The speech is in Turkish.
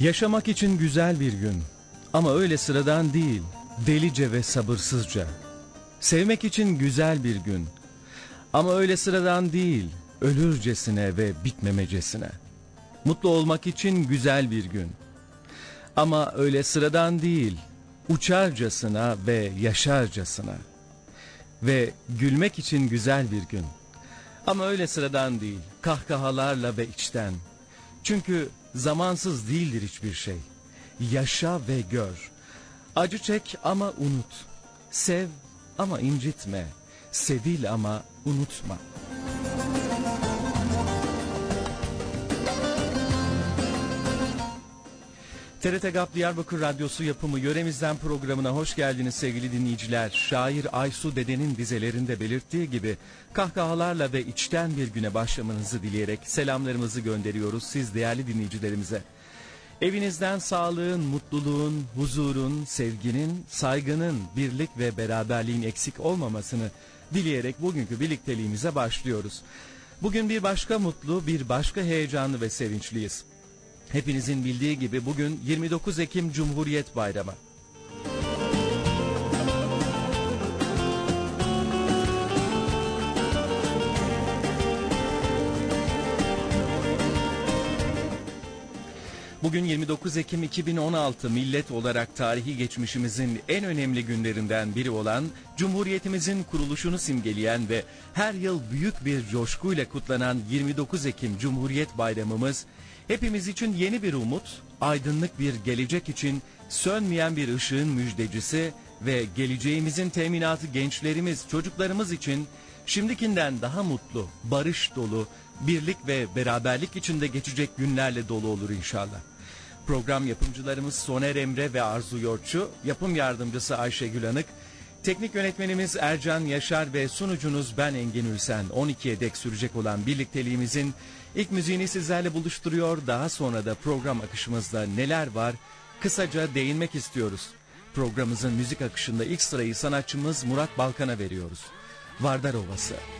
Yaşamak için güzel bir gün ama öyle sıradan değil, delice ve sabırsızca. Sevmek için güzel bir gün ama öyle sıradan değil, ölürcesine ve bitmemecesine. Mutlu olmak için güzel bir gün ama öyle sıradan değil, uçarcasına ve yaşarcasına. Ve gülmek için güzel bir gün ama öyle sıradan değil, kahkahalarla ve içten. Çünkü zamansız değildir hiçbir şey. Yaşa ve gör. Acı çek ama unut. Sev ama incitme. Sevil ama unutma. TRT GAP Diyarbakır Radyosu yapımı Yöremizden programına hoş geldiniz sevgili dinleyiciler. Şair Aysu Dede'nin dizelerinde belirttiği gibi kahkahalarla ve içten bir güne başlamanızı dileyerek selamlarımızı gönderiyoruz siz değerli dinleyicilerimize. Evinizden sağlığın, mutluluğun, huzurun, sevginin, saygının, birlik ve beraberliğin eksik olmamasını dileyerek bugünkü birlikteliğimize başlıyoruz. Bugün bir başka mutlu, bir başka heyecanlı ve sevinçliyiz. Hepinizin bildiği gibi bugün 29 Ekim Cumhuriyet Bayramı. Bugün 29 Ekim 2016 millet olarak tarihi geçmişimizin en önemli günlerinden biri olan Cumhuriyetimizin kuruluşunu simgeleyen ve her yıl büyük bir coşkuyla kutlanan 29 Ekim Cumhuriyet Bayramımız hepimiz için yeni bir umut, aydınlık bir gelecek için sönmeyen bir ışığın müjdecisi ve geleceğimizin teminatı gençlerimiz, çocuklarımız için şimdikinden daha mutlu, barış dolu, birlik ve beraberlik içinde geçecek günlerle dolu olur inşallah. Program yapımcılarımız Soner Emre ve Arzu Yorçu, yapım yardımcısı Ayşegül Anık, teknik yönetmenimiz Ercan Yaşar ve sunucunuz ben Engin Ülsen. 12'ye dek sürecek olan birlikteliğimizin ilk müziğini sizlerle buluşturuyor. Daha sonra da program akışımızda neler var kısaca değinmek istiyoruz. Programımızın müzik akışında ilk sırayı sanatçımız Murat Balkan'a veriyoruz. Vardar Ovası.